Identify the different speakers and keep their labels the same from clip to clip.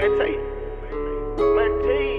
Speaker 1: Man, you. Man, tell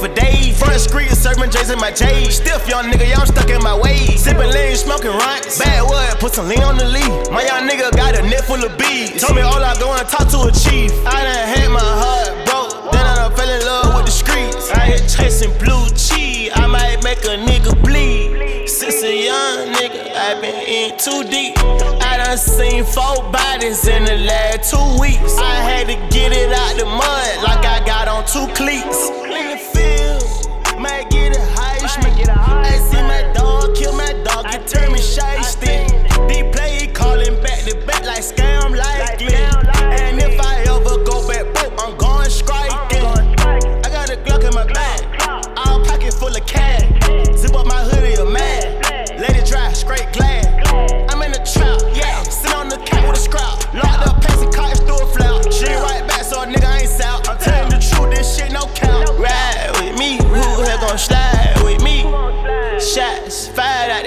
Speaker 2: for days. Front street serving J's in my J. Stiff young nigga, I'm stuck in my ways. Sipping lean, smoking runts. Bad wood, put some lean on the leaf. My young nigga got a net full of bees. Told me all I go and talk to a chief. I done had my heart broke. Then I done fell in love with the streets. I ain't chasing blue cheese. I might make a nigga bleed. Since a young nigga, I been in too deep. I done seen four bodies in the last two weeks. I had to get it out the mud like I got on two cleats. It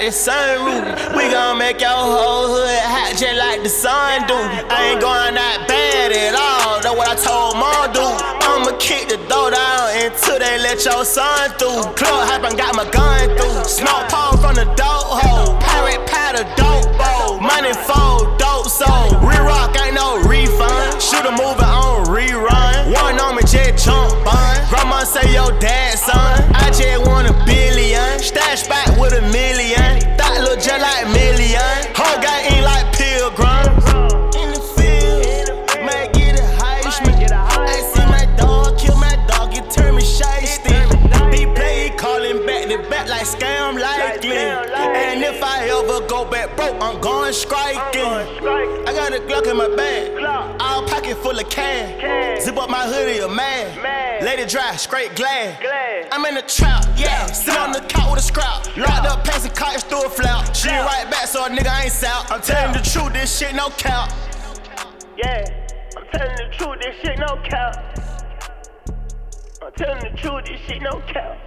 Speaker 2: the sunroof. We gon' make your whole hood hot just like the sun do. I ain't going out bad at all. That's what I told mom do. I'ma kick the door down until they let your son through. Club hoppin', got my gun through. Smoke pole from the dope hole. Pirate powder, dope bowl. Money fold, dope soul. Re-rock ain't no refund. Shoot a movie on rerun. One on me, jet jump on. Grandma say your dad, son. Calling back like scam likely. And if I ever go back broke, I'm going striking. I got a Glock in my bag, all pocket full of cash. Zip up my hoodie, a man. Let it dry, straight glass. I'm in the trap, yeah. Sit on the couch with a scrap. Locked up, passing cards through a flap. She right back, so a nigga ain't south. I'm telling the truth, this shit no count.
Speaker 1: Yeah. I'm telling the truth, this shit no count. I'm telling the truth, this shit no count.